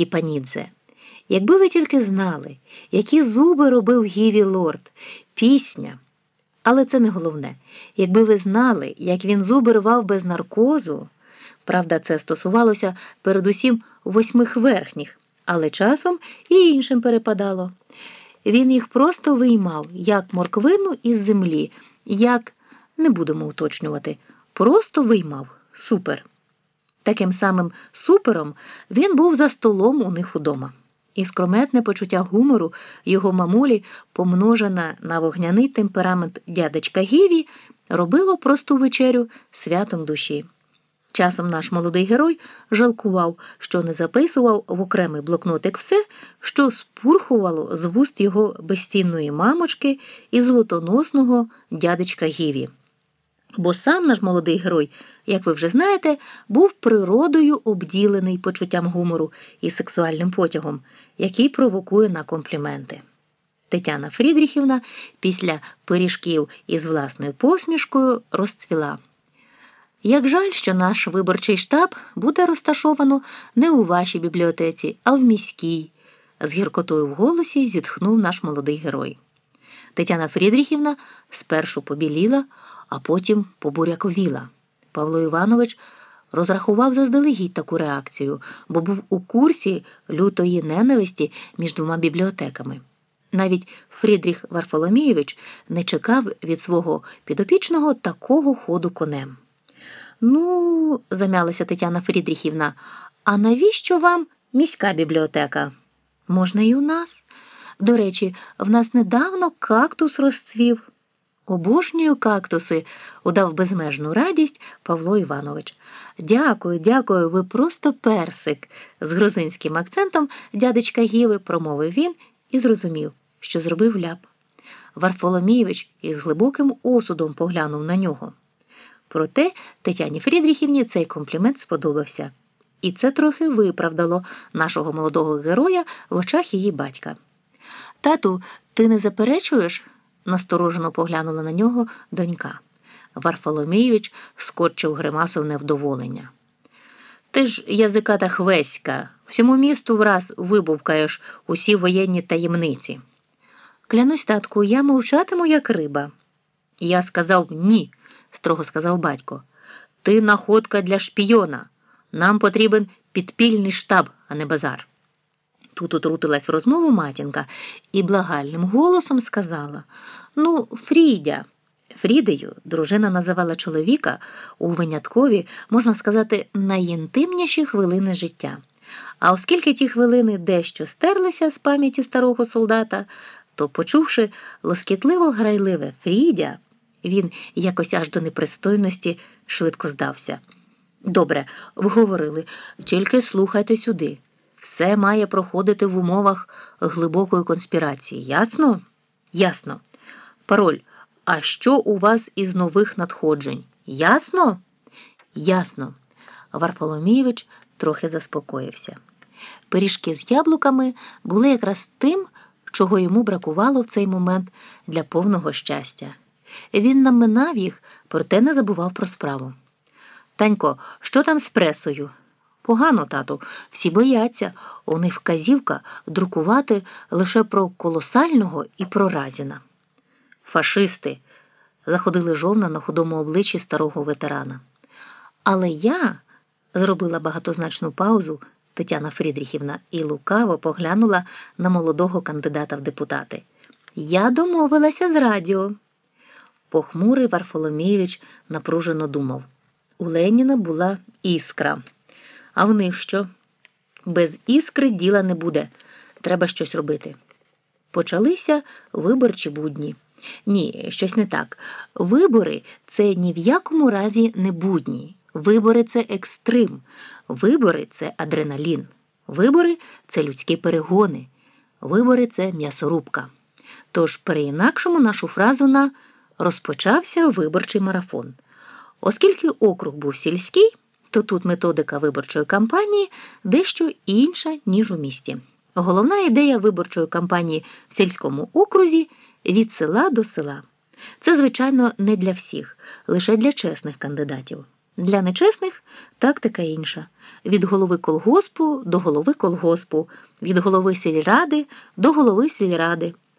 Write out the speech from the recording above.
Скіпанідзе. Якби ви тільки знали, які зуби робив Гіві Лорд, пісня. Але це не головне. Якби ви знали, як він зуби рвав без наркозу, правда, це стосувалося передусім восьмих верхніх, але часом і іншим перепадало. Він їх просто виймав, як морквину із землі, як не будемо уточнювати, просто виймав супер. Таким самим супером він був за столом у них удома. І скрометне почуття гумору його мамулі, помножене на вогняний темперамент дядечка Гіві, робило просту вечерю святом душі. Часом наш молодий герой жалкував, що не записував в окремий блокнотик все, що спурхувало з вуст його безцінної мамочки і золотоносного дядечка Гіві. Бо сам наш молодий герой, як ви вже знаєте, був природою обділений почуттям гумору і сексуальним потягом, який провокує на компліменти. Тетяна Фрідріхівна після пиріжків із власною посмішкою розцвіла. Як жаль, що наш виборчий штаб буде розташовано не у вашій бібліотеці, а в міській, з гіркотою в голосі зітхнув наш молодий герой. Тетяна Фрідріхівна спершу побіліла, а потім побуряковіла. Павло Іванович розрахував заздалегідь таку реакцію, бо був у курсі лютої ненависті між двома бібліотеками. Навіть Фрідріх Варфоломійович не чекав від свого підопічного такого ходу конем. Ну, замялася Тетяна Фрідріхівна, а навіщо вам міська бібліотека? Можна і у нас. До речі, в нас недавно кактус розцвів. Обожнюю кактуси, удав безмежну радість Павло Іванович. Дякую, дякую, ви просто персик. З грузинським акцентом дядечка Гіви промовив він і зрозумів, що зробив ляп. Варфоломійович із глибоким осудом поглянув на нього. Проте Тетяні Фрідріхівні цей комплімент сподобався, і це трохи виправдало нашого молодого героя в очах її батька. Тату, ти не заперечуєш? Насторожено поглянула на нього донька. Варфоломійович скочив гримасу невдоволення. Ти ж язиката хвеська, всьому місту враз вибувкаєш усі воєнні таємниці. Клянусь, татку, я мовчатиму, як риба. Я сказав ні строго сказав батько. Ти находка для шпійона. Нам потрібен підпільний штаб, а не базар. Тут утрутилась в розмову матінка і благальним голосом сказала Ну, Фрідя. Фрідею дружина називала чоловіка у виняткові, можна сказати, найінтимніші хвилини життя. А оскільки ті хвилини дещо стерлися з пам'яті старого солдата, то, почувши лоскітливо грайливе Фрідя, він якось аж до непристойності швидко здався. Добре, вговорили, тільки слухайте сюди. Все має проходити в умовах глибокої конспірації. Ясно? Ясно. Пароль. А що у вас із нових надходжень? Ясно? Ясно. Варфоломійович трохи заспокоївся. Пиріжки з яблуками були якраз тим, чого йому бракувало в цей момент для повного щастя. Він наминав їх, проте не забував про справу. Танько, що там з пресою? Погано, тату, всі бояться. У них вказівка друкувати лише про колосального і про разіна. Фашисти. заходили жовна на худому обличчі старого ветерана. Але я зробила багатозначну паузу Тетяна Фрідріхівна і лукаво поглянула на молодого кандидата в депутати. Я домовилася з радіо. Похмурий Варфоломійович напружено думав. У Леніна була іскра. А в них що? Без іскри діла не буде. Треба щось робити. Почалися виборчі будні. Ні, щось не так. Вибори це ні в якому разі не будні. Вибори це екстрим. Вибори це адреналін. Вибори це людські перегони. Вибори це м'ясорубка. Тож переінакшимо нашу фразу на розпочався виборчий марафон. Оскільки округ був сільський, то тут методика виборчої кампанії дещо інша, ніж у місті. Головна ідея виборчої кампанії в сільському окрузі від села до села. Це, звичайно, не для всіх, лише для чесних кандидатів. Для нечесних тактика інша: від голови колгоспу до голови колгоспу, від голови сільради до голови сільради.